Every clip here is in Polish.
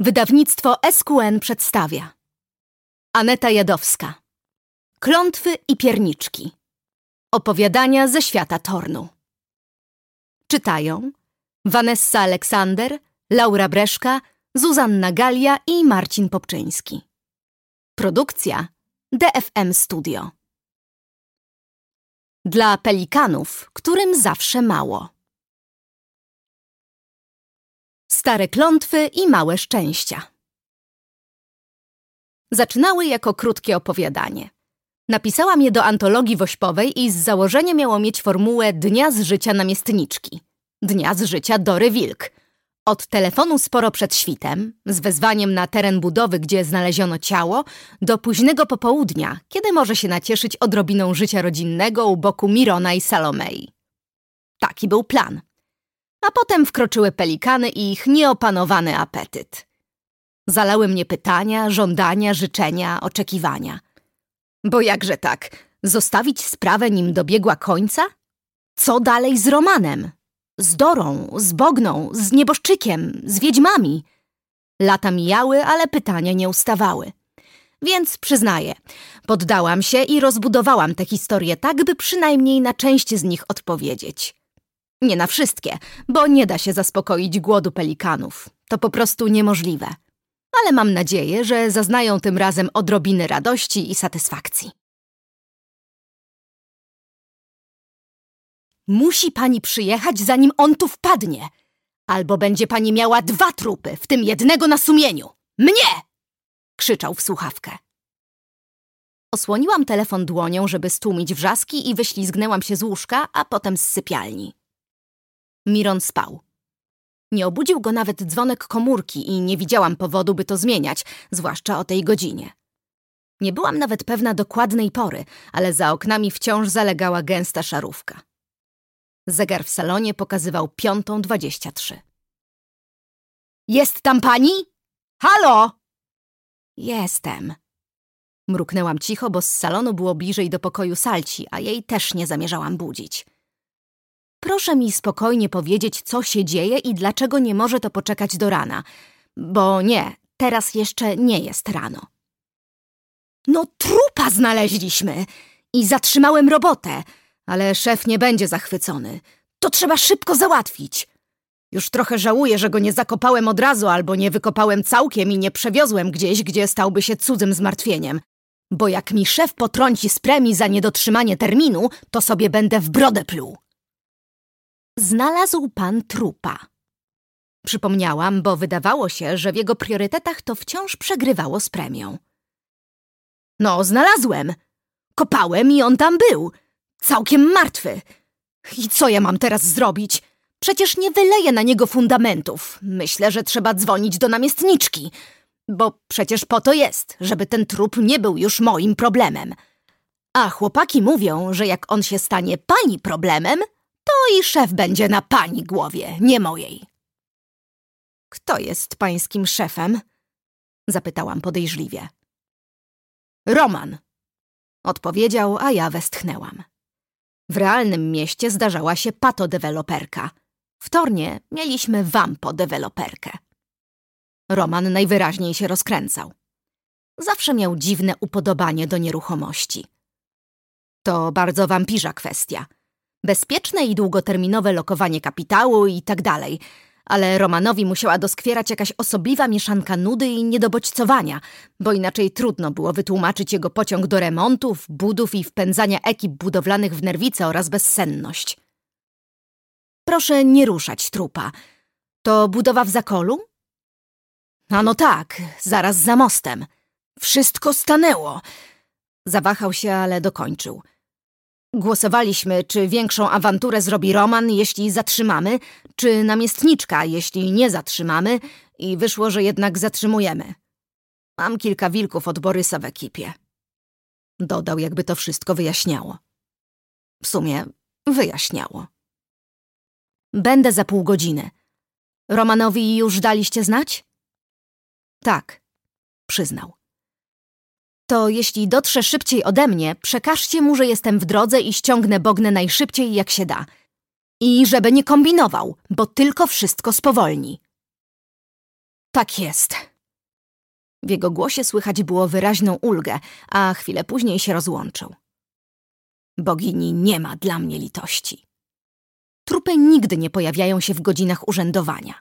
Wydawnictwo SQN przedstawia. Aneta Jadowska. Klątwy i pierniczki. Opowiadania ze świata Tornu. Czytają Vanessa Aleksander, Laura Breszka, Zuzanna Galia i Marcin Popczyński. Produkcja DFM Studio. Dla pelikanów, którym zawsze mało Stare klątwy i małe szczęścia. Zaczynały jako krótkie opowiadanie. Napisałam je do antologii wośpowej i z założenia miało mieć formułę Dnia z życia namiestniczki. Dnia z życia Dory Wilk. Od telefonu sporo przed świtem, z wezwaniem na teren budowy, gdzie znaleziono ciało, do późnego popołudnia, kiedy może się nacieszyć odrobiną życia rodzinnego u boku Mirona i Salomei. Taki był plan a potem wkroczyły pelikany i ich nieopanowany apetyt. Zalały mnie pytania, żądania, życzenia, oczekiwania. Bo jakże tak, zostawić sprawę nim dobiegła końca? Co dalej z Romanem? Z Dorą, z Bogną, z Nieboszczykiem, z Wiedźmami? Lata mijały, ale pytania nie ustawały. Więc przyznaję, poddałam się i rozbudowałam tę historię tak, by przynajmniej na część z nich odpowiedzieć. Nie na wszystkie, bo nie da się zaspokoić głodu pelikanów. To po prostu niemożliwe. Ale mam nadzieję, że zaznają tym razem odrobiny radości i satysfakcji. Musi pani przyjechać, zanim on tu wpadnie. Albo będzie pani miała dwa trupy, w tym jednego na sumieniu. Mnie! krzyczał w słuchawkę. Osłoniłam telefon dłonią, żeby stłumić wrzaski i wyślizgnęłam się z łóżka, a potem z sypialni. Miron spał. Nie obudził go nawet dzwonek komórki i nie widziałam powodu, by to zmieniać, zwłaszcza o tej godzinie. Nie byłam nawet pewna dokładnej pory, ale za oknami wciąż zalegała gęsta szarówka. Zegar w salonie pokazywał piątą dwadzieścia trzy. Jest tam pani? Halo! Jestem. Mruknęłam cicho, bo z salonu było bliżej do pokoju Salci, a jej też nie zamierzałam budzić. Proszę mi spokojnie powiedzieć, co się dzieje i dlaczego nie może to poczekać do rana. Bo nie, teraz jeszcze nie jest rano. No trupa znaleźliśmy i zatrzymałem robotę, ale szef nie będzie zachwycony. To trzeba szybko załatwić. Już trochę żałuję, że go nie zakopałem od razu albo nie wykopałem całkiem i nie przewiozłem gdzieś, gdzie stałby się cudzym zmartwieniem. Bo jak mi szef potrąci z premii za niedotrzymanie terminu, to sobie będę w brodę pluł. Znalazł pan trupa. Przypomniałam, bo wydawało się, że w jego priorytetach to wciąż przegrywało z premią. No, znalazłem. Kopałem i on tam był. Całkiem martwy. I co ja mam teraz zrobić? Przecież nie wyleję na niego fundamentów. Myślę, że trzeba dzwonić do namiestniczki. Bo przecież po to jest, żeby ten trup nie był już moim problemem. A chłopaki mówią, że jak on się stanie pani problemem, to i szef będzie na pani głowie, nie mojej. Kto jest pańskim szefem? Zapytałam podejrzliwie. Roman, odpowiedział, a ja westchnęłam. W realnym mieście zdarzała się patodeweloperka. W Tornie mieliśmy wampo-deweloperkę. Roman najwyraźniej się rozkręcał. Zawsze miał dziwne upodobanie do nieruchomości. To bardzo wampirza kwestia – bezpieczne i długoterminowe lokowanie kapitału i tak dalej. Ale Romanowi musiała doskwierać jakaś osobliwa mieszanka nudy i niedobodźcowania, bo inaczej trudno było wytłumaczyć jego pociąg do remontów, budów i wpędzania ekip budowlanych w nerwice oraz bezsenność. Proszę nie ruszać trupa. To budowa w zakolu? A no tak, zaraz za mostem. Wszystko stanęło. Zawahał się, ale dokończył. Głosowaliśmy, czy większą awanturę zrobi Roman, jeśli zatrzymamy, czy namiestniczka, jeśli nie zatrzymamy i wyszło, że jednak zatrzymujemy. Mam kilka wilków od Borysa w ekipie. Dodał, jakby to wszystko wyjaśniało. W sumie wyjaśniało. Będę za pół godziny. Romanowi już daliście znać? Tak, przyznał to jeśli dotrze szybciej ode mnie, przekażcie mu, że jestem w drodze i ściągnę Bognę najszybciej jak się da. I żeby nie kombinował, bo tylko wszystko spowolni. Tak jest. W jego głosie słychać było wyraźną ulgę, a chwilę później się rozłączył. Bogini nie ma dla mnie litości. Trupy nigdy nie pojawiają się w godzinach urzędowania.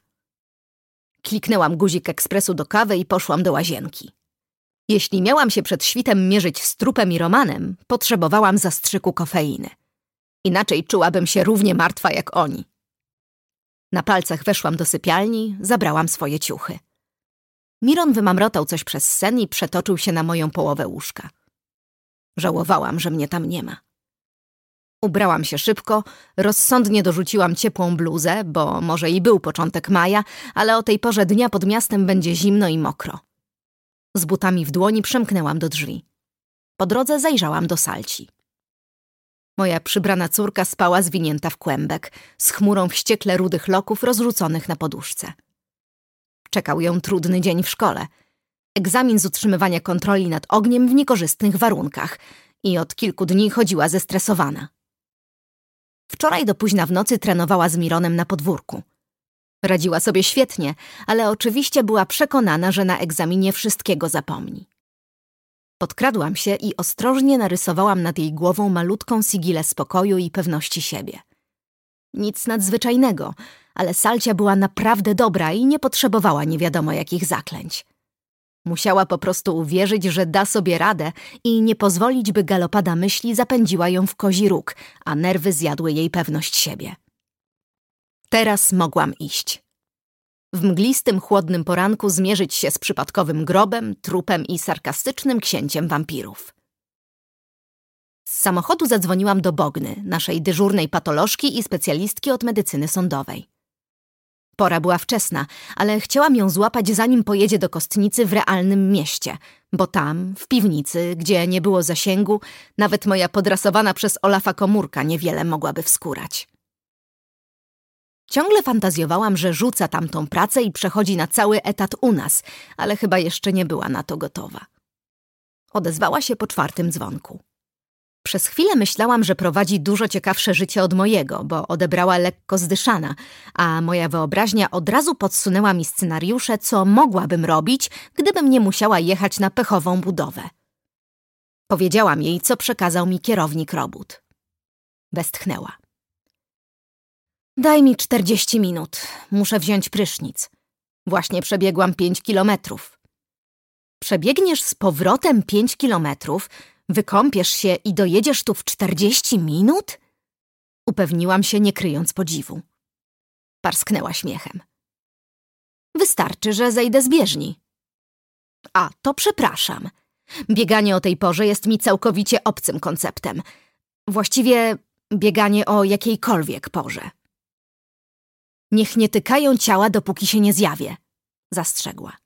Kliknęłam guzik ekspresu do kawy i poszłam do łazienki. Jeśli miałam się przed świtem mierzyć z trupem i Romanem, potrzebowałam zastrzyku kofeiny. Inaczej czułabym się równie martwa jak oni. Na palcach weszłam do sypialni, zabrałam swoje ciuchy. Miron wymamrotał coś przez sen i przetoczył się na moją połowę łóżka. Żałowałam, że mnie tam nie ma. Ubrałam się szybko, rozsądnie dorzuciłam ciepłą bluzę, bo może i był początek maja, ale o tej porze dnia pod miastem będzie zimno i mokro. Z butami w dłoni przemknęłam do drzwi. Po drodze zajrzałam do salci. Moja przybrana córka spała zwinięta w kłębek, z chmurą wściekle rudych loków rozrzuconych na poduszce. Czekał ją trudny dzień w szkole. Egzamin z utrzymywania kontroli nad ogniem w niekorzystnych warunkach i od kilku dni chodziła zestresowana. Wczoraj do późna w nocy trenowała z Mironem na podwórku. Radziła sobie świetnie, ale oczywiście była przekonana, że na egzaminie wszystkiego zapomni. Podkradłam się i ostrożnie narysowałam nad jej głową malutką sigilę spokoju i pewności siebie. Nic nadzwyczajnego, ale Salcia była naprawdę dobra i nie potrzebowała nie wiadomo jakich zaklęć. Musiała po prostu uwierzyć, że da sobie radę i nie pozwolić, by galopada myśli zapędziła ją w kozi róg, a nerwy zjadły jej pewność siebie. Teraz mogłam iść. W mglistym, chłodnym poranku zmierzyć się z przypadkowym grobem, trupem i sarkastycznym księciem wampirów. Z samochodu zadzwoniłam do Bogny, naszej dyżurnej patolożki i specjalistki od medycyny sądowej. Pora była wczesna, ale chciałam ją złapać zanim pojedzie do kostnicy w realnym mieście, bo tam, w piwnicy, gdzie nie było zasięgu, nawet moja podrasowana przez Olafa komórka niewiele mogłaby wskórać. Ciągle fantazjowałam, że rzuca tamtą pracę i przechodzi na cały etat u nas, ale chyba jeszcze nie była na to gotowa. Odezwała się po czwartym dzwonku. Przez chwilę myślałam, że prowadzi dużo ciekawsze życie od mojego, bo odebrała lekko zdyszana, a moja wyobraźnia od razu podsunęła mi scenariusze, co mogłabym robić, gdybym nie musiała jechać na pechową budowę. Powiedziałam jej, co przekazał mi kierownik robót. Westchnęła. Daj mi czterdzieści minut. Muszę wziąć prysznic. Właśnie przebiegłam pięć kilometrów. Przebiegniesz z powrotem pięć kilometrów, wykąpiesz się i dojedziesz tu w czterdzieści minut? Upewniłam się, nie kryjąc podziwu. Parsknęła śmiechem. Wystarczy, że zejdę z bieżni. A, to przepraszam. Bieganie o tej porze jest mi całkowicie obcym konceptem. Właściwie bieganie o jakiejkolwiek porze. Niech nie tykają ciała, dopóki się nie zjawię, zastrzegła.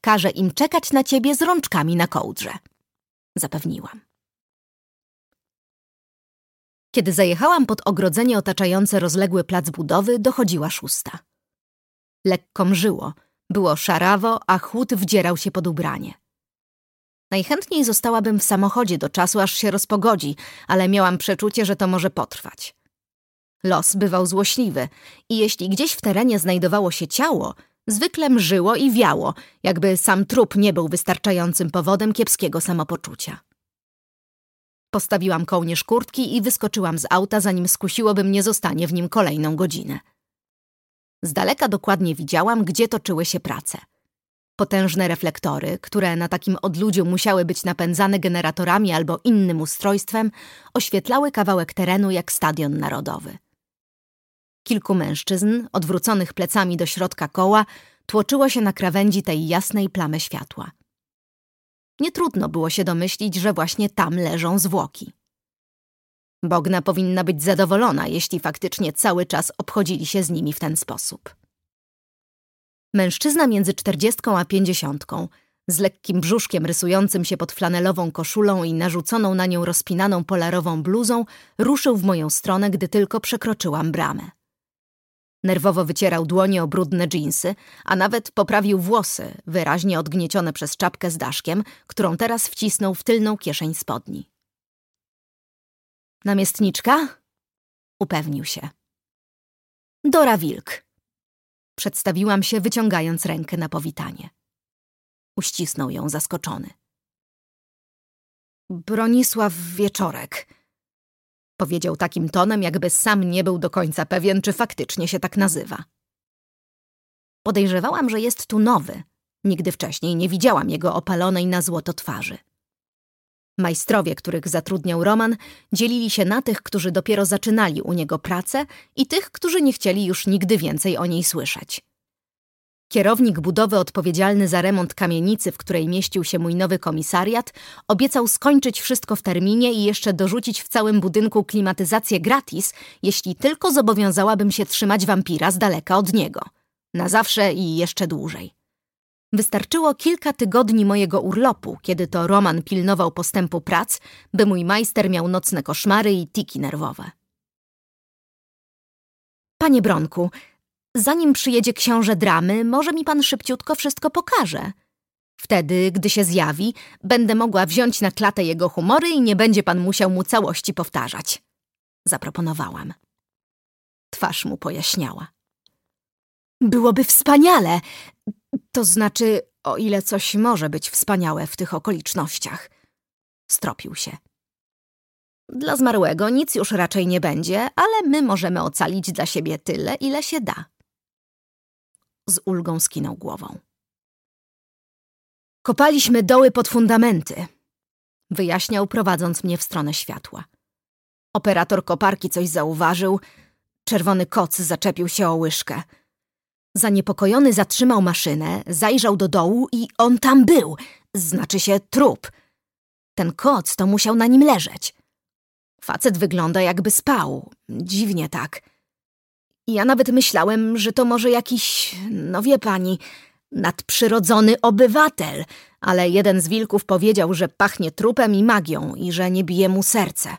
Każę im czekać na ciebie z rączkami na kołdrze, zapewniłam. Kiedy zajechałam pod ogrodzenie otaczające rozległy plac budowy, dochodziła szósta. Lekko mżyło, było szarawo, a chłód wdzierał się pod ubranie. Najchętniej zostałabym w samochodzie do czasu, aż się rozpogodzi, ale miałam przeczucie, że to może potrwać. Los bywał złośliwy i jeśli gdzieś w terenie znajdowało się ciało, zwykle mżyło i wiało, jakby sam trup nie był wystarczającym powodem kiepskiego samopoczucia. Postawiłam kołnierz kurtki i wyskoczyłam z auta, zanim skusiłoby mnie zostanie w nim kolejną godzinę. Z daleka dokładnie widziałam, gdzie toczyły się prace. Potężne reflektory, które na takim odludziu musiały być napędzane generatorami albo innym ustrojstwem, oświetlały kawałek terenu jak stadion narodowy. Kilku mężczyzn, odwróconych plecami do środka koła, tłoczyło się na krawędzi tej jasnej plamy światła. Nie trudno było się domyślić, że właśnie tam leżą zwłoki. Bogna powinna być zadowolona, jeśli faktycznie cały czas obchodzili się z nimi w ten sposób. Mężczyzna między czterdziestką a pięćdziesiątką, z lekkim brzuszkiem rysującym się pod flanelową koszulą i narzuconą na nią rozpinaną polarową bluzą, ruszył w moją stronę, gdy tylko przekroczyłam bramę. Nerwowo wycierał dłonie o brudne dżinsy, a nawet poprawił włosy, wyraźnie odgniecione przez czapkę z daszkiem, którą teraz wcisnął w tylną kieszeń spodni. Namiestniczka? Upewnił się. Dora Wilk. Przedstawiłam się, wyciągając rękę na powitanie. Uścisnął ją zaskoczony. Bronisław Wieczorek. Powiedział takim tonem, jakby sam nie był do końca pewien, czy faktycznie się tak nazywa. Podejrzewałam, że jest tu nowy. Nigdy wcześniej nie widziałam jego opalonej na złoto twarzy. Majstrowie, których zatrudniał Roman, dzielili się na tych, którzy dopiero zaczynali u niego pracę i tych, którzy nie chcieli już nigdy więcej o niej słyszeć. Kierownik budowy odpowiedzialny za remont kamienicy, w której mieścił się mój nowy komisariat, obiecał skończyć wszystko w terminie i jeszcze dorzucić w całym budynku klimatyzację gratis, jeśli tylko zobowiązałabym się trzymać wampira z daleka od niego. Na zawsze i jeszcze dłużej. Wystarczyło kilka tygodni mojego urlopu, kiedy to Roman pilnował postępu prac, by mój majster miał nocne koszmary i tiki nerwowe. Panie Bronku, zanim przyjedzie książę dramy, może mi pan szybciutko wszystko pokaże. Wtedy, gdy się zjawi, będę mogła wziąć na klatę jego humory i nie będzie pan musiał mu całości powtarzać. Zaproponowałam. Twarz mu pojaśniała. Byłoby wspaniale. To znaczy, o ile coś może być wspaniałe w tych okolicznościach. Stropił się. Dla zmarłego nic już raczej nie będzie, ale my możemy ocalić dla siebie tyle, ile się da. Z ulgą skinął głową. Kopaliśmy doły pod fundamenty, wyjaśniał, prowadząc mnie w stronę światła. Operator koparki coś zauważył. Czerwony koc zaczepił się o łyżkę. Zaniepokojony zatrzymał maszynę, zajrzał do dołu i on tam był, znaczy się trup. Ten koc to musiał na nim leżeć. Facet wygląda jakby spał, dziwnie tak. Ja nawet myślałem, że to może jakiś, no wie pani, nadprzyrodzony obywatel, ale jeden z wilków powiedział, że pachnie trupem i magią i że nie bije mu serce.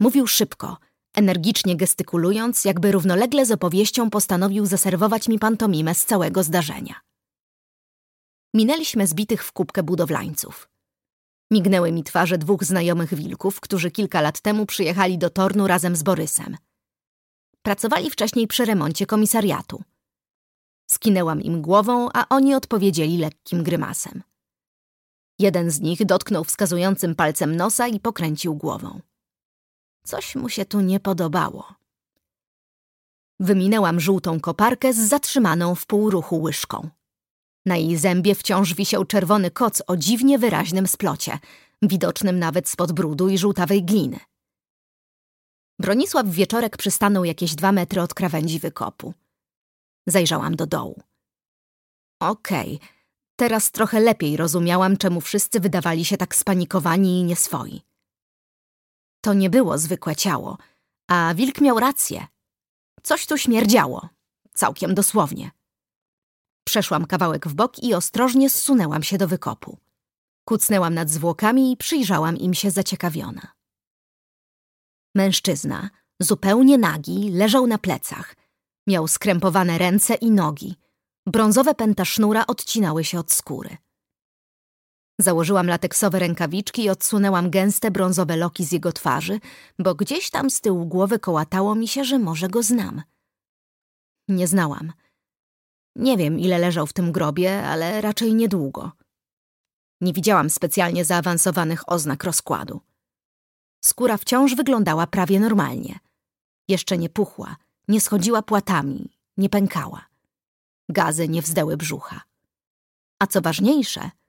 Mówił szybko, energicznie gestykulując, jakby równolegle z opowieścią postanowił zaserwować mi pantomimę z całego zdarzenia. Minęliśmy zbitych w kubkę budowlańców. Mignęły mi twarze dwóch znajomych wilków, którzy kilka lat temu przyjechali do Tornu razem z Borysem. Pracowali wcześniej przy remoncie komisariatu. Skinęłam im głową, a oni odpowiedzieli lekkim grymasem. Jeden z nich dotknął wskazującym palcem nosa i pokręcił głową. Coś mu się tu nie podobało. Wyminęłam żółtą koparkę z zatrzymaną w półruchu łyżką. Na jej zębie wciąż wisiał czerwony koc o dziwnie wyraźnym splocie, widocznym nawet spod brudu i żółtawej gliny. Bronisław Wieczorek przystanął jakieś dwa metry od krawędzi wykopu. Zajrzałam do dołu. Okej, okay, teraz trochę lepiej rozumiałam, czemu wszyscy wydawali się tak spanikowani i nieswoi. To nie było zwykłe ciało, a wilk miał rację. Coś tu śmierdziało, całkiem dosłownie. Przeszłam kawałek w bok i ostrożnie zsunęłam się do wykopu. Kucnęłam nad zwłokami i przyjrzałam im się zaciekawiona. Mężczyzna, zupełnie nagi, leżał na plecach. Miał skrępowane ręce i nogi. Brązowe pęta sznura odcinały się od skóry. Założyłam lateksowe rękawiczki i odsunęłam gęste brązowe loki z jego twarzy, bo gdzieś tam z tyłu głowy kołatało mi się, że może go znam. Nie znałam. Nie wiem, ile leżał w tym grobie, ale raczej niedługo. Nie widziałam specjalnie zaawansowanych oznak rozkładu. Skóra wciąż wyglądała prawie normalnie. Jeszcze nie puchła, nie schodziła płatami, nie pękała. Gazy nie wzdęły brzucha. A co ważniejsze –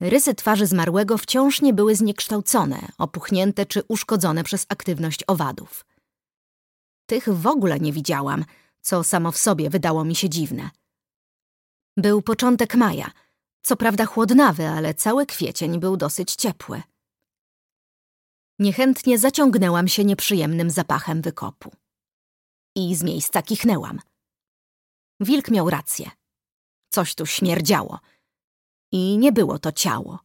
Rysy twarzy zmarłego wciąż nie były zniekształcone, opuchnięte czy uszkodzone przez aktywność owadów. Tych w ogóle nie widziałam, co samo w sobie wydało mi się dziwne. Był początek maja, co prawda chłodnawy, ale cały kwiecień był dosyć ciepły. Niechętnie zaciągnęłam się nieprzyjemnym zapachem wykopu. I z miejsca kichnęłam. Wilk miał rację. Coś tu śmierdziało – i nie było to ciało.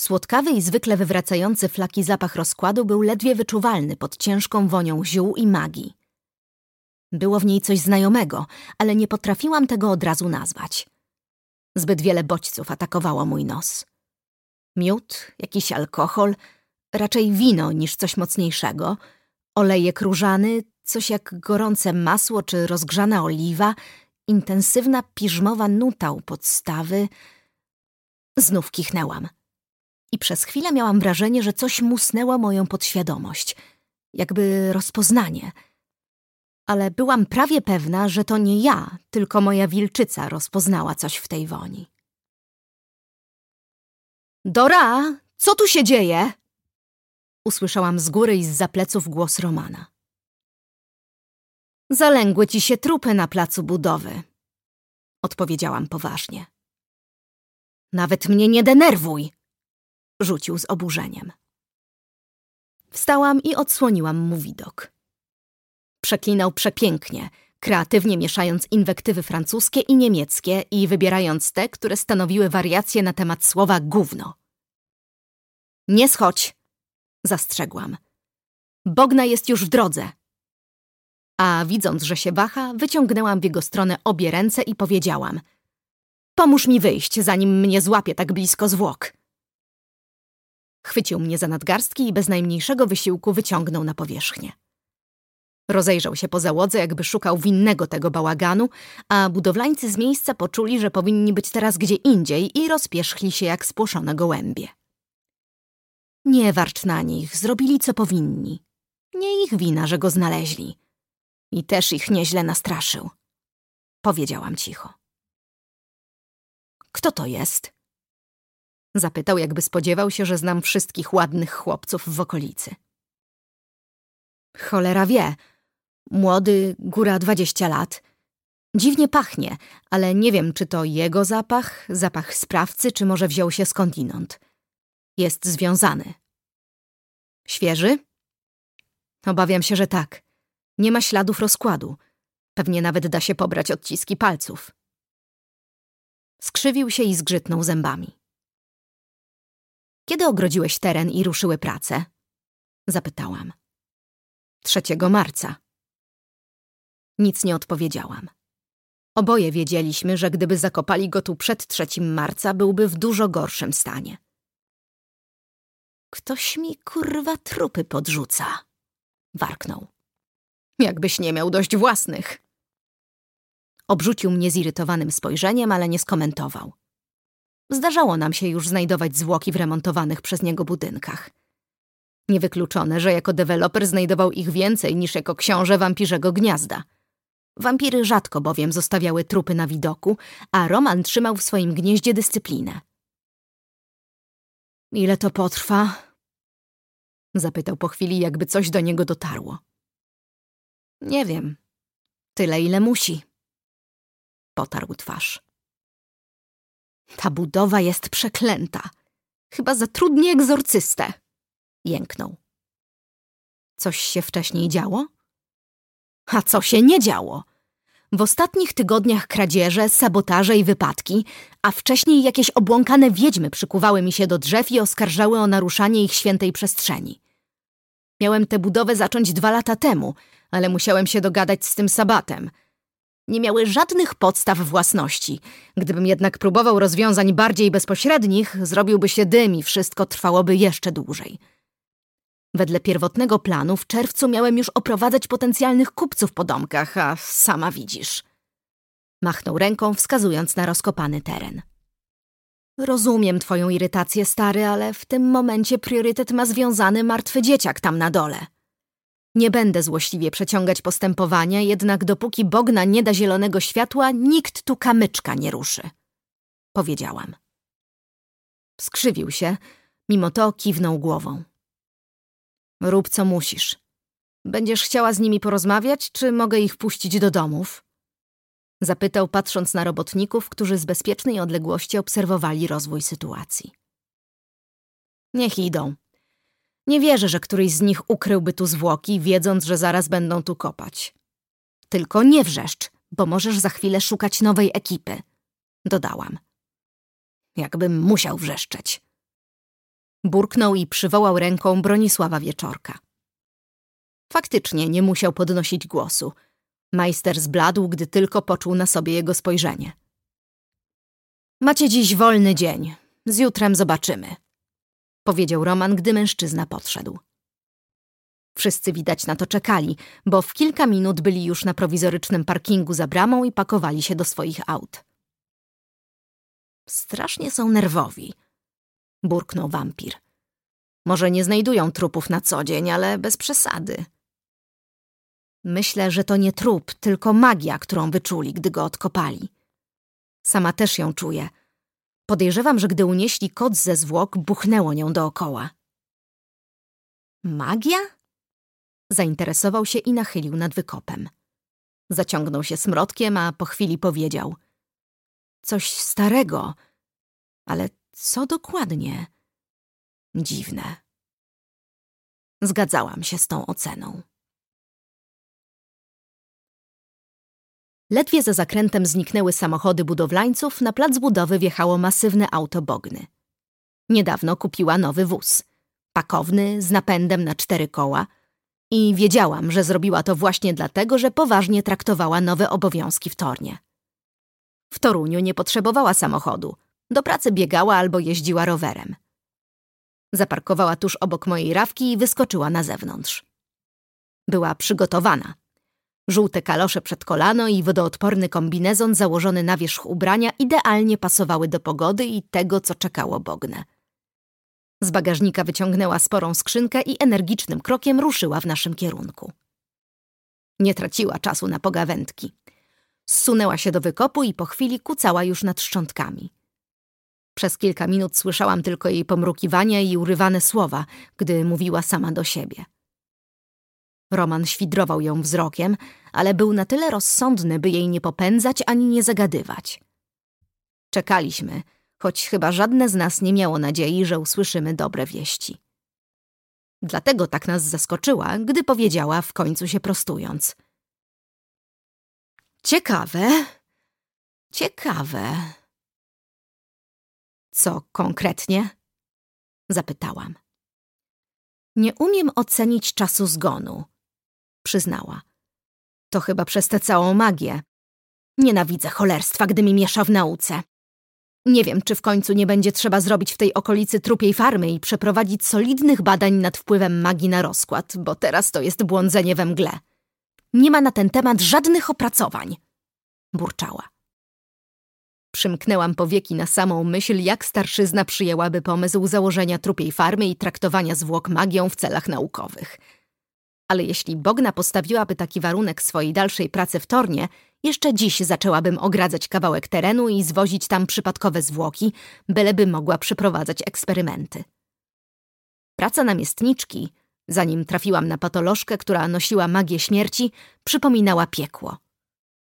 Słodkawy i zwykle wywracający flaki zapach rozkładu był ledwie wyczuwalny pod ciężką wonią ziół i magii. Było w niej coś znajomego, ale nie potrafiłam tego od razu nazwać. Zbyt wiele bodźców atakowało mój nos. Miód, jakiś alkohol, raczej wino niż coś mocniejszego, olejek różany, coś jak gorące masło czy rozgrzana oliwa intensywna piżmowa nuta u podstawy. Znów kichnęłam. I przez chwilę miałam wrażenie, że coś musnęło moją podświadomość. Jakby rozpoznanie. Ale byłam prawie pewna, że to nie ja, tylko moja wilczyca rozpoznała coś w tej woni. Dora, co tu się dzieje? Usłyszałam z góry i z zapleców głos Romana. Zalęgły ci się trupy na placu budowy. Odpowiedziałam poważnie. Nawet mnie nie denerwuj, rzucił z oburzeniem. Wstałam i odsłoniłam mu widok. Przeklinał przepięknie, kreatywnie mieszając inwektywy francuskie i niemieckie i wybierając te, które stanowiły wariacje na temat słowa gówno. Nie schodź, zastrzegłam. Bogna jest już w drodze. A widząc, że się waha, wyciągnęłam w jego stronę obie ręce i powiedziałam: Pomóż mi wyjść, zanim mnie złapie tak blisko zwłok. Chwycił mnie za nadgarstki i bez najmniejszego wysiłku wyciągnął na powierzchnię. Rozejrzał się po załodze, jakby szukał winnego tego bałaganu, a budowlańcy z miejsca poczuli, że powinni być teraz gdzie indziej i rozpierzchli się jak spłoszone gołębie. Nie warcz na nich, zrobili co powinni. Nie ich wina, że go znaleźli. I też ich nieźle nastraszył. Powiedziałam cicho. Kto to jest? Zapytał, jakby spodziewał się, że znam wszystkich ładnych chłopców w okolicy. Cholera wie. Młody, góra dwadzieścia lat. Dziwnie pachnie, ale nie wiem, czy to jego zapach, zapach sprawcy, czy może wziął się skądinąd. Jest związany. Świeży? Obawiam się, że tak. Nie ma śladów rozkładu. Pewnie nawet da się pobrać odciski palców. Skrzywił się i zgrzytnął zębami. Kiedy ogrodziłeś teren i ruszyły prace? Zapytałam. Trzeciego marca. Nic nie odpowiedziałam. Oboje wiedzieliśmy, że gdyby zakopali go tu przed trzecim marca, byłby w dużo gorszym stanie. Ktoś mi kurwa trupy podrzuca, warknął. Jakbyś nie miał dość własnych. Obrzucił mnie zirytowanym spojrzeniem, ale nie skomentował. Zdarzało nam się już znajdować zwłoki w remontowanych przez niego budynkach. Niewykluczone, że jako deweloper znajdował ich więcej niż jako książę wampirzego gniazda. Wampiry rzadko bowiem zostawiały trupy na widoku, a Roman trzymał w swoim gnieździe dyscyplinę. Ile to potrwa? Zapytał po chwili, jakby coś do niego dotarło. Nie wiem. Tyle, ile musi. Potarł twarz. Ta budowa jest przeklęta. Chyba zatrudni egzorcystę. Jęknął. Coś się wcześniej działo? A co się nie działo? W ostatnich tygodniach kradzieże, sabotaże i wypadki, a wcześniej jakieś obłąkane wiedźmy przykuwały mi się do drzew i oskarżały o naruszanie ich świętej przestrzeni. Miałem tę budowę zacząć dwa lata temu, ale musiałem się dogadać z tym sabatem. Nie miały żadnych podstaw własności. Gdybym jednak próbował rozwiązań bardziej bezpośrednich, zrobiłby się dym i wszystko trwałoby jeszcze dłużej. Wedle pierwotnego planu w czerwcu miałem już oprowadzać potencjalnych kupców po domkach, a sama widzisz. Machnął ręką, wskazując na rozkopany teren. Rozumiem twoją irytację, stary, ale w tym momencie priorytet ma związany martwy dzieciak tam na dole. Nie będę złośliwie przeciągać postępowania, jednak dopóki Bogna nie da zielonego światła, nikt tu kamyczka nie ruszy. Powiedziałam. Skrzywił się, mimo to kiwnął głową. Rób co musisz. Będziesz chciała z nimi porozmawiać, czy mogę ich puścić do domów? Zapytał, patrząc na robotników, którzy z bezpiecznej odległości obserwowali rozwój sytuacji. Niech idą. Nie wierzę, że któryś z nich ukryłby tu zwłoki, wiedząc, że zaraz będą tu kopać. Tylko nie wrzeszcz, bo możesz za chwilę szukać nowej ekipy. Dodałam. Jakbym musiał wrzeszczeć. Burknął i przywołał ręką Bronisława Wieczorka. Faktycznie nie musiał podnosić głosu. Majster zbladł, gdy tylko poczuł na sobie jego spojrzenie. Macie dziś wolny dzień. Z jutrem zobaczymy powiedział Roman, gdy mężczyzna podszedł. Wszyscy widać na to czekali, bo w kilka minut byli już na prowizorycznym parkingu za bramą i pakowali się do swoich aut. Strasznie są nerwowi, burknął wampir. Może nie znajdują trupów na co dzień, ale bez przesady. Myślę, że to nie trup, tylko magia, którą wyczuli, gdy go odkopali. Sama też ją czuję. Podejrzewam, że gdy unieśli kot ze zwłok, buchnęło nią dookoła. Magia? Zainteresował się i nachylił nad wykopem. Zaciągnął się smrodkiem, a po chwili powiedział. Coś starego, ale co dokładnie? Dziwne. Zgadzałam się z tą oceną. Ledwie za zakrętem zniknęły samochody budowlańców, na plac budowy wjechało masywne auto Bogny. Niedawno kupiła nowy wóz. Pakowny, z napędem na cztery koła. I wiedziałam, że zrobiła to właśnie dlatego, że poważnie traktowała nowe obowiązki w Tornie. W Toruniu nie potrzebowała samochodu. Do pracy biegała albo jeździła rowerem. Zaparkowała tuż obok mojej rawki i wyskoczyła na zewnątrz. Była przygotowana – Żółte kalosze przed kolano i wodoodporny kombinezon założony na wierzch ubrania idealnie pasowały do pogody i tego, co czekało Bognę. Z bagażnika wyciągnęła sporą skrzynkę i energicznym krokiem ruszyła w naszym kierunku. Nie traciła czasu na pogawędki. Zsunęła się do wykopu i po chwili kucała już nad szczątkami. Przez kilka minut słyszałam tylko jej pomrukiwania i urywane słowa, gdy mówiła sama do siebie. Roman świdrował ją wzrokiem, ale był na tyle rozsądny, by jej nie popędzać ani nie zagadywać. Czekaliśmy, choć chyba żadne z nas nie miało nadziei, że usłyszymy dobre wieści. Dlatego tak nas zaskoczyła, gdy powiedziała, w końcu się prostując. Ciekawe, ciekawe. Co konkretnie? Zapytałam. Nie umiem ocenić czasu zgonu przyznała. To chyba przez tę całą magię. Nienawidzę cholerstwa, gdy mi miesza w nauce. Nie wiem, czy w końcu nie będzie trzeba zrobić w tej okolicy trupiej farmy i przeprowadzić solidnych badań nad wpływem magii na rozkład, bo teraz to jest błądzenie we mgle. Nie ma na ten temat żadnych opracowań, burczała. Przymknęłam powieki na samą myśl, jak starszyzna przyjęłaby pomysł założenia trupiej farmy i traktowania zwłok magią w celach naukowych – ale jeśli Bogna postawiłaby taki warunek swojej dalszej pracy w Tornie, jeszcze dziś zaczęłabym ogradzać kawałek terenu i zwozić tam przypadkowe zwłoki, byleby mogła przeprowadzać eksperymenty. Praca namiestniczki, zanim trafiłam na patolożkę, która nosiła magię śmierci, przypominała piekło.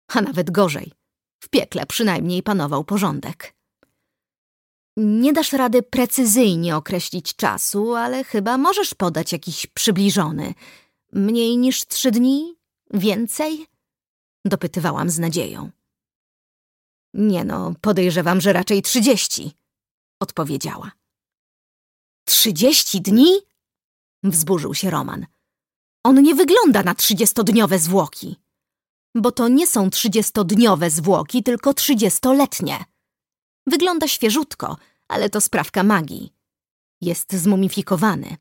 A nawet gorzej. W piekle przynajmniej panował porządek. Nie dasz rady precyzyjnie określić czasu, ale chyba możesz podać jakiś przybliżony – Mniej niż trzy dni? Więcej? Dopytywałam z nadzieją. Nie no, podejrzewam, że raczej trzydzieści, odpowiedziała. Trzydzieści dni? Wzburzył się Roman. On nie wygląda na trzydziestodniowe zwłoki. Bo to nie są trzydziestodniowe zwłoki, tylko trzydziestoletnie. Wygląda świeżutko, ale to sprawka magii. Jest zmumifikowany.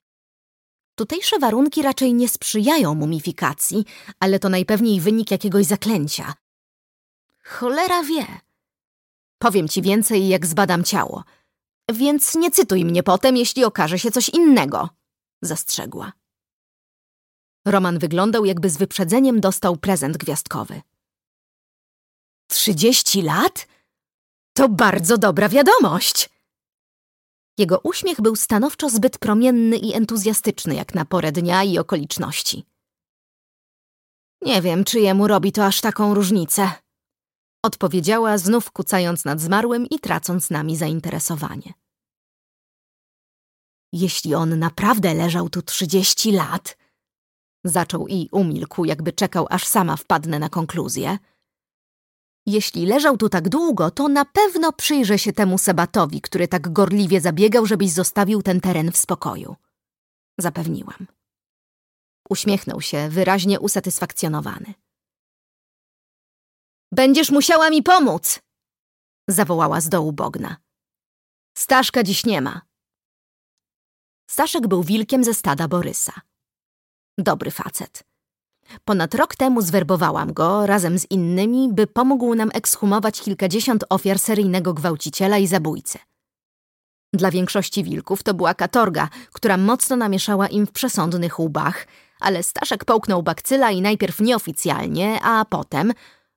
Tutejsze warunki raczej nie sprzyjają mumifikacji, ale to najpewniej wynik jakiegoś zaklęcia. Cholera wie. Powiem ci więcej, jak zbadam ciało. Więc nie cytuj mnie potem, jeśli okaże się coś innego, zastrzegła. Roman wyglądał, jakby z wyprzedzeniem dostał prezent gwiazdkowy. Trzydzieści lat? To bardzo dobra wiadomość! Jego uśmiech był stanowczo zbyt promienny i entuzjastyczny jak na porę dnia i okoliczności. Nie wiem, czy jemu robi to aż taką różnicę. Odpowiedziała, znów kucając nad zmarłym i tracąc nami zainteresowanie. Jeśli on naprawdę leżał tu trzydzieści lat, zaczął i umilkł, jakby czekał, aż sama wpadnę na konkluzję – jeśli leżał tu tak długo, to na pewno przyjrzę się temu Sebatowi, który tak gorliwie zabiegał, żebyś zostawił ten teren w spokoju. Zapewniłam. Uśmiechnął się, wyraźnie usatysfakcjonowany. Będziesz musiała mi pomóc! zawołała z dołu Bogna. Staszka dziś nie ma. Staszek był wilkiem ze stada Borysa. Dobry facet. Ponad rok temu zwerbowałam go razem z innymi, by pomógł nam ekshumować kilkadziesiąt ofiar seryjnego gwałciciela i zabójcy. Dla większości wilków to była katorga, która mocno namieszała im w przesądnych łbach, ale Staszek połknął bakcyla i najpierw nieoficjalnie, a potem,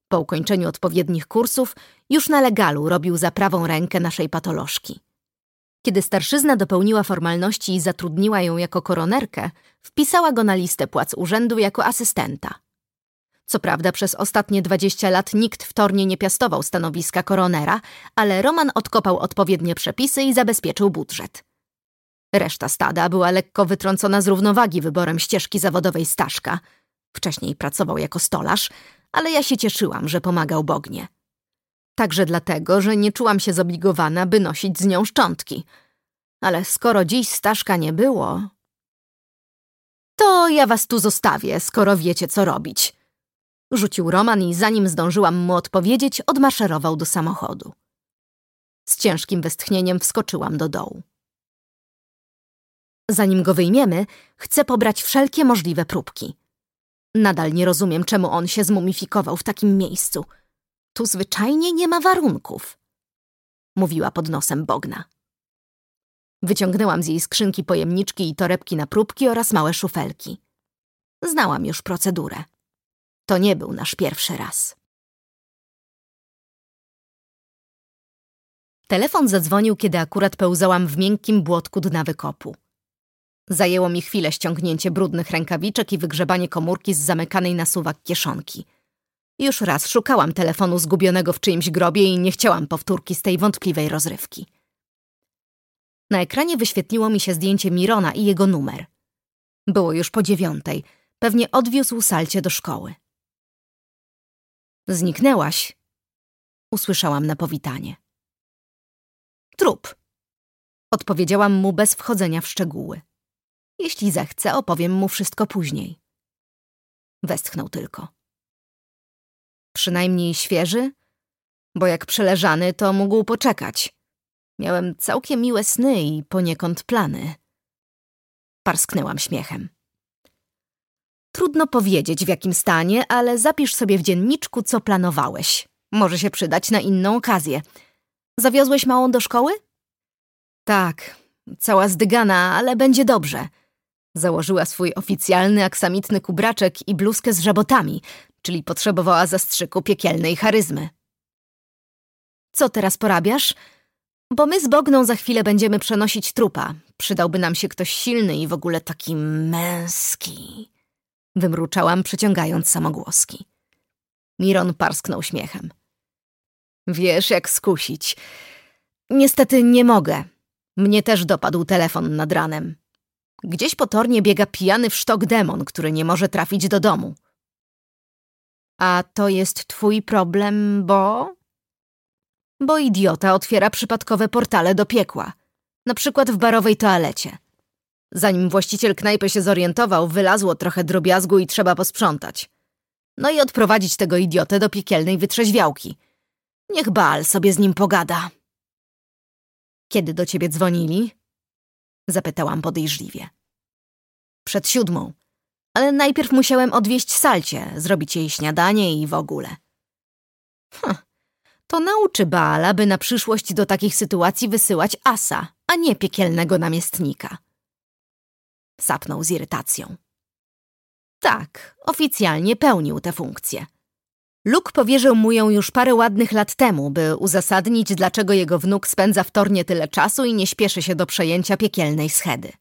po ukończeniu odpowiednich kursów, już na legalu robił za prawą rękę naszej patolożki. Kiedy starszyzna dopełniła formalności i zatrudniła ją jako koronerkę, wpisała go na listę płac urzędu jako asystenta. Co prawda przez ostatnie 20 lat nikt w Tornie nie piastował stanowiska koronera, ale Roman odkopał odpowiednie przepisy i zabezpieczył budżet. Reszta stada była lekko wytrącona z równowagi wyborem ścieżki zawodowej Staszka. Wcześniej pracował jako stolarz, ale ja się cieszyłam, że pomagał Bognie. Także dlatego, że nie czułam się zobligowana, by nosić z nią szczątki. Ale skoro dziś Staszka nie było... To ja was tu zostawię, skoro wiecie, co robić. Rzucił Roman i zanim zdążyłam mu odpowiedzieć, odmaszerował do samochodu. Z ciężkim westchnieniem wskoczyłam do dołu. Zanim go wyjmiemy, chcę pobrać wszelkie możliwe próbki. Nadal nie rozumiem, czemu on się zmumifikował w takim miejscu. Tu zwyczajnie nie ma warunków. Mówiła pod nosem Bogna. Wyciągnęłam z jej skrzynki pojemniczki i torebki na próbki oraz małe szufelki. Znałam już procedurę. To nie był nasz pierwszy raz. Telefon zadzwonił, kiedy akurat pełzałam w miękkim błotku dna wykopu. Zajęło mi chwilę ściągnięcie brudnych rękawiczek i wygrzebanie komórki z zamykanej na suwak kieszonki. Już raz szukałam telefonu zgubionego w czyimś grobie i nie chciałam powtórki z tej wątpliwej rozrywki. Na ekranie wyświetliło mi się zdjęcie Mirona i jego numer. Było już po dziewiątej. Pewnie odwiózł salcie do szkoły. Zniknęłaś, usłyszałam na powitanie. Trup, odpowiedziałam mu bez wchodzenia w szczegóły. Jeśli zechce, opowiem mu wszystko później. Westchnął tylko. Przynajmniej świeży, bo jak przeleżany, to mógł poczekać. Miałem całkiem miłe sny i poniekąd plany. Parsknęłam śmiechem. Trudno powiedzieć w jakim stanie, ale zapisz sobie w dzienniczku, co planowałeś. Może się przydać na inną okazję. Zawiozłeś małą do szkoły? Tak, cała zdygana, ale będzie dobrze. Założyła swój oficjalny aksamitny kubraczek i bluzkę z żabotami, czyli potrzebowała zastrzyku piekielnej charyzmy. Co teraz porabiasz? Bo my z Bogną za chwilę będziemy przenosić trupa. Przydałby nam się ktoś silny i w ogóle taki męski. Wymruczałam, przeciągając samogłoski. Miron parsknął śmiechem. Wiesz, jak skusić. Niestety nie mogę. Mnie też dopadł telefon nad ranem. Gdzieś po tornie biega pijany w sztok demon, który nie może trafić do domu. A to jest twój problem, bo... Bo idiota otwiera przypadkowe portale do piekła. Na przykład w barowej toalecie. Zanim właściciel knajpy się zorientował, wylazło trochę drobiazgu i trzeba posprzątać. No i odprowadzić tego idiotę do piekielnej wytrzeźwiałki. Niech Baal sobie z nim pogada. Kiedy do ciebie dzwonili? Zapytałam podejrzliwie. Przed siódmą. Ale najpierw musiałem odwieźć salcie, zrobić jej śniadanie i w ogóle. Hm, to nauczy Baala, by na przyszłość do takich sytuacji wysyłać asa, a nie piekielnego namiestnika. Sapnął z irytacją. Tak, oficjalnie pełnił tę funkcję. Luke powierzył mu ją już parę ładnych lat temu, by uzasadnić, dlaczego jego wnuk spędza w tornie tyle czasu i nie śpieszy się do przejęcia piekielnej schedy.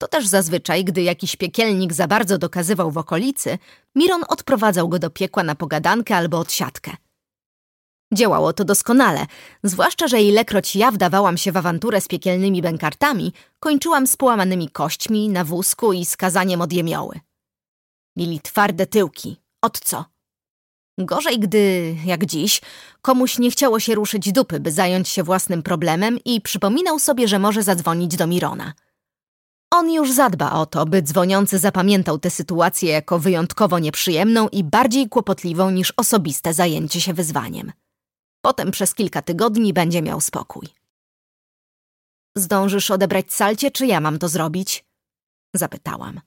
To też zazwyczaj, gdy jakiś piekielnik za bardzo dokazywał w okolicy, Miron odprowadzał go do piekła na pogadankę albo odsiadkę. Działało to doskonale, zwłaszcza, że ilekroć ja wdawałam się w awanturę z piekielnymi bękartami, kończyłam z połamanymi kośćmi, na wózku i skazaniem od jemioły. Mieli twarde tyłki. Od co? Gorzej, gdy, jak dziś, komuś nie chciało się ruszyć dupy, by zająć się własnym problemem i przypominał sobie, że może zadzwonić do Mirona. On już zadba o to, by dzwoniący zapamiętał tę sytuację jako wyjątkowo nieprzyjemną i bardziej kłopotliwą niż osobiste zajęcie się wyzwaniem. Potem przez kilka tygodni będzie miał spokój. Zdążysz odebrać salcie, czy ja mam to zrobić? Zapytałam.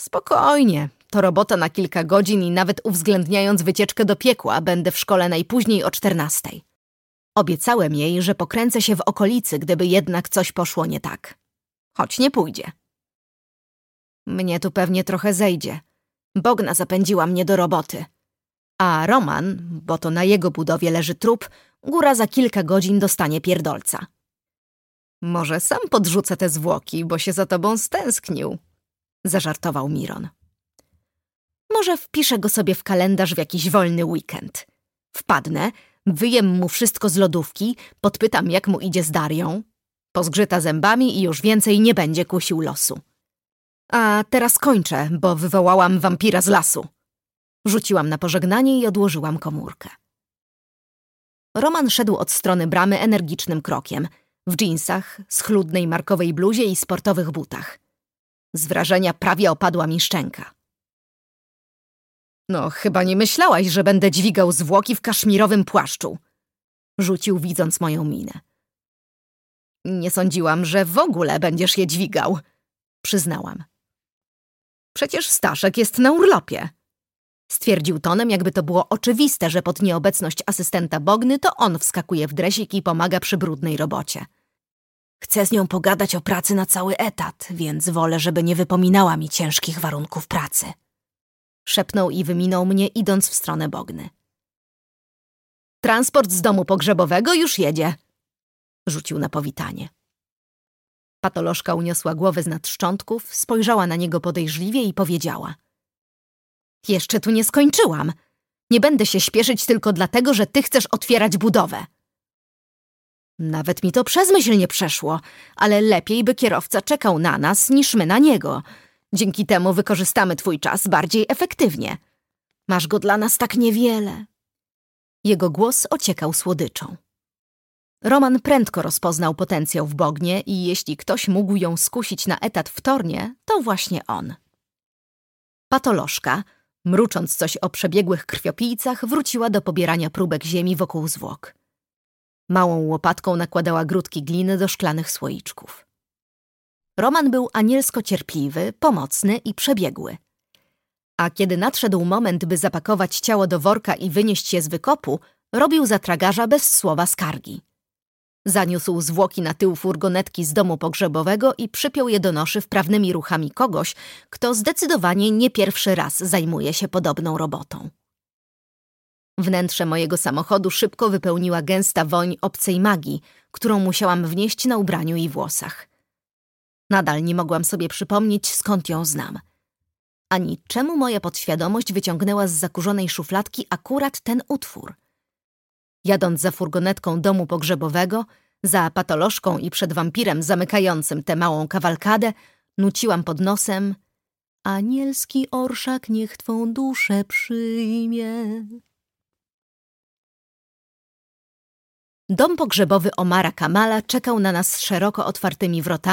Spokojnie, to robota na kilka godzin i nawet uwzględniając wycieczkę do piekła, będę w szkole najpóźniej o czternastej. Obiecałem jej, że pokręcę się w okolicy, gdyby jednak coś poszło nie tak. Choć nie pójdzie. Mnie tu pewnie trochę zejdzie. Bogna zapędziła mnie do roboty. A Roman, bo to na jego budowie leży trup, góra za kilka godzin dostanie pierdolca. Może sam podrzucę te zwłoki, bo się za tobą stęsknił, zażartował Miron. Może wpiszę go sobie w kalendarz w jakiś wolny weekend. Wpadnę, wyjem mu wszystko z lodówki, podpytam jak mu idzie z Darią, pozgrzyta zębami i już więcej nie będzie kusił losu. A teraz kończę, bo wywołałam wampira z lasu. Rzuciłam na pożegnanie i odłożyłam komórkę. Roman szedł od strony bramy energicznym krokiem, w dżinsach, schludnej markowej bluzie i sportowych butach. Z wrażenia prawie opadła mi szczęka. No, chyba nie myślałaś, że będę dźwigał zwłoki w kaszmirowym płaszczu. Rzucił, widząc moją minę. Nie sądziłam, że w ogóle będziesz je dźwigał, przyznałam. Przecież Staszek jest na urlopie. Stwierdził tonem, jakby to było oczywiste, że pod nieobecność asystenta Bogny to on wskakuje w dresik i pomaga przy brudnej robocie. Chcę z nią pogadać o pracy na cały etat, więc wolę, żeby nie wypominała mi ciężkich warunków pracy. Szepnął i wyminął mnie, idąc w stronę Bogny. Transport z domu pogrzebowego już jedzie. Rzucił na powitanie. Patolożka uniosła głowę z nad szczątków, spojrzała na niego podejrzliwie i powiedziała – jeszcze tu nie skończyłam. Nie będę się śpieszyć tylko dlatego, że ty chcesz otwierać budowę. Nawet mi to przez myśl nie przeszło, ale lepiej by kierowca czekał na nas niż my na niego. Dzięki temu wykorzystamy twój czas bardziej efektywnie. Masz go dla nas tak niewiele. Jego głos ociekał słodyczą. Roman prędko rozpoznał potencjał w Bognie i jeśli ktoś mógł ją skusić na etat w Tornie, to właśnie on. Patolożka, mrucząc coś o przebiegłych krwiopijcach, wróciła do pobierania próbek ziemi wokół zwłok. Małą łopatką nakładała grudki gliny do szklanych słoiczków. Roman był anielsko cierpliwy, pomocny i przebiegły. A kiedy nadszedł moment, by zapakować ciało do worka i wynieść je z wykopu, robił za tragarza bez słowa skargi. Zaniósł zwłoki na tył furgonetki z domu pogrzebowego i przypiął je do noszy wprawnymi ruchami kogoś, kto zdecydowanie nie pierwszy raz zajmuje się podobną robotą. Wnętrze mojego samochodu szybko wypełniła gęsta woń obcej magii, którą musiałam wnieść na ubraniu i włosach. Nadal nie mogłam sobie przypomnieć, skąd ją znam. Ani czemu moja podświadomość wyciągnęła z zakurzonej szufladki akurat ten utwór – Jadąc za furgonetką domu pogrzebowego, za patolożką i przed wampirem zamykającym tę małą kawalkadę, nuciłam pod nosem Anielski orszak niech twą duszę przyjmie. Dom pogrzebowy Omara Kamala czekał na nas szeroko otwartymi wrotami